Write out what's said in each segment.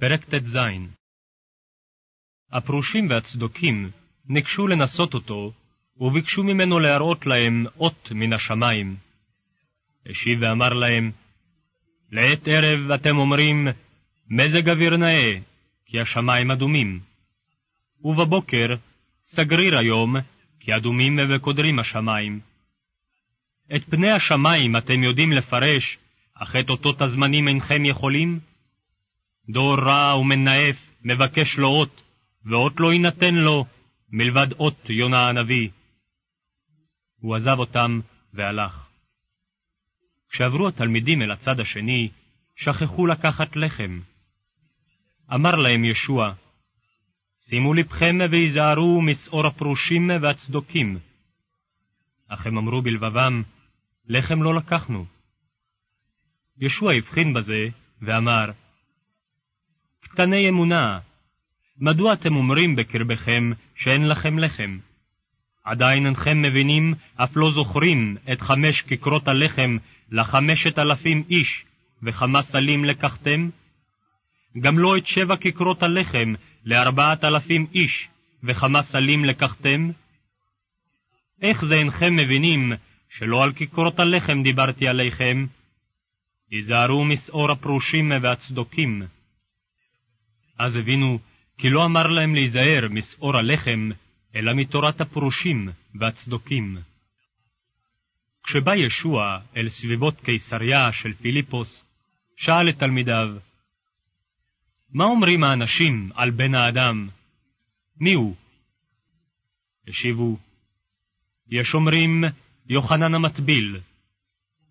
פרק ט"ז הפרושים והצדוקים ניגשו לנסות אותו, וביקשו ממנו להראות להם אות מן השמיים. השיב ואמר להם, לעת ערב אתם אומרים, מזג אוויר נאה, כי השמיים אדומים. ובבוקר, סגריר היום, כי אדומים וקודרים השמיים. את פני השמיים אתם יודעים לפרש, אך את אותות הזמנים אינכם יכולים? דור רע ומנאף, מבקש לו אות, ואות לא יינתן לו, מלבד אות יונה הנביא. הוא עזב אותם והלך. כשעברו התלמידים אל הצד השני, שכחו לקחת לחם. אמר להם ישוע, שימו לבכם והיזהרו משעור הפרושים והצדוקים. אך הם אמרו בלבבם, לחם לא לקחנו. ישוע הבחין בזה, ואמר, קטני אמונה, מדוע אתם אומרים בקרבכם שאין לכם לחם? עדיין אינכם מבינים, אף לא זוכרים, את חמש כיכרות הלחם לחמשת אלפים איש, וכמה סלים לקחתם? גם לא את שבע כיכרות הלחם לארבעת אלפים איש, וכמה סלים לקחתם? איך זה אינכם מבינים שלא על כיכרות הלחם דיברתי עליכם? היזהרו משעור הפרושים והצדוקים. אז הבינו כי לא אמר להם להיזהר משעור הלחם, אלא מתורת הפרושים והצדוקים. כשבא ישוע אל סביבות קיסריה של פיליפוס, שאל את תלמידיו, מה אומרים האנשים על בן האדם? מי הוא? השיבו, יש אומרים יוחנן המטביל,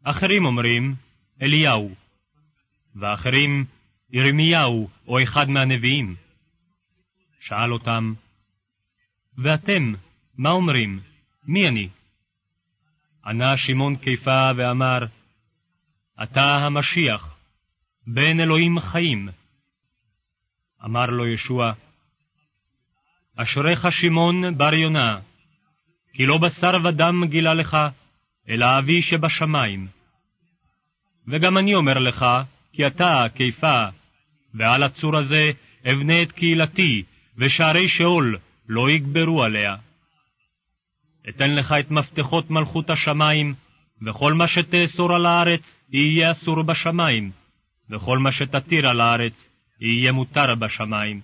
אחרים אומרים אליהו, ואחרים ירמיהו או אחד מהנביאים. שאל אותם, ואתם, מה אומרים? מי אני? ענה שמעון קיפה ואמר, אתה המשיח, בן אלוהים חיים. אמר לו ישוע, אשריך שמעון בר יונה, כי לא בשר ודם גילה לך, אלא אבי שבשמיים. וגם אני אומר לך, כי אתה, קיפה, ועל הצור הזה אבנה את קהילתי, ושערי שאול לא יגברו עליה. אתן לך את מפתחות מלכות השמיים, וכל מה שתאסור על הארץ יהיה אסור בשמיים, וכל מה שתתיר על הארץ יהיה מותר בשמיים.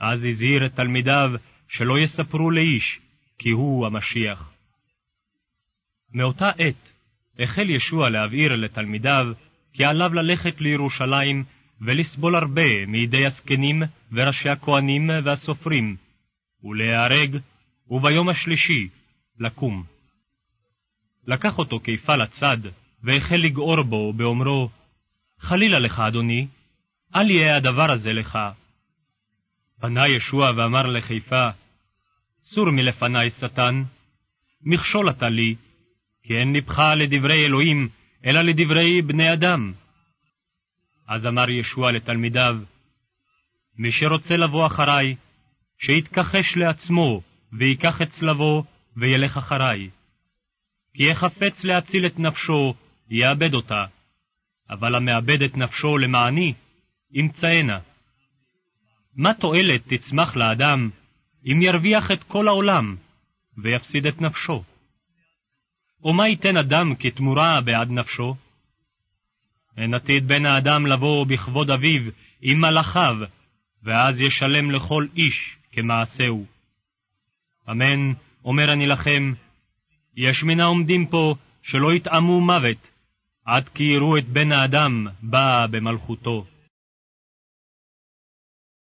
אז הזהיר את תלמידיו שלא יספרו לאיש, כי הוא המשיח. מאותה עת החל ישוע להבהיר לתלמידיו כי עליו ללכת לירושלים ולסבול הרבה מידי הזקנים וראשי הכהנים והסופרים, ולהיהרג, וביום השלישי לקום. לקח אותו קיפה לצד, והחל לגעור בו באומרו, חלילה לך, אדוני, אל יהיה הדבר הזה לך. פנה ישוע ואמר לחיפה, סור מלפני, שטן, מכשול אתה לי, כי אין ליבך לדברי אלוהים, אלא לדברי בני אדם. אז אמר ישוע לתלמידיו, מי שרוצה לבוא אחריי, שיתכחש לעצמו, ויקח את צלבו, וילך אחריי. כי יחפץ להציל את נפשו, יאבד אותה, אבל המאבד את נפשו למעני, ימצאנה. מה תועלת תצמח לאדם, אם ירוויח את כל העולם, ויפסיד את נפשו? ומה ייתן אדם כתמורה בעד נפשו? אין עתיד בן האדם לבוא בכבוד אביו עם מלאכיו, ואז ישלם לכל איש כמעשהו. אמן, אומר אני לכם, יש מן העומדים פה שלא יטעמו מוות, עד כי יראו את בן האדם בא במלכותו.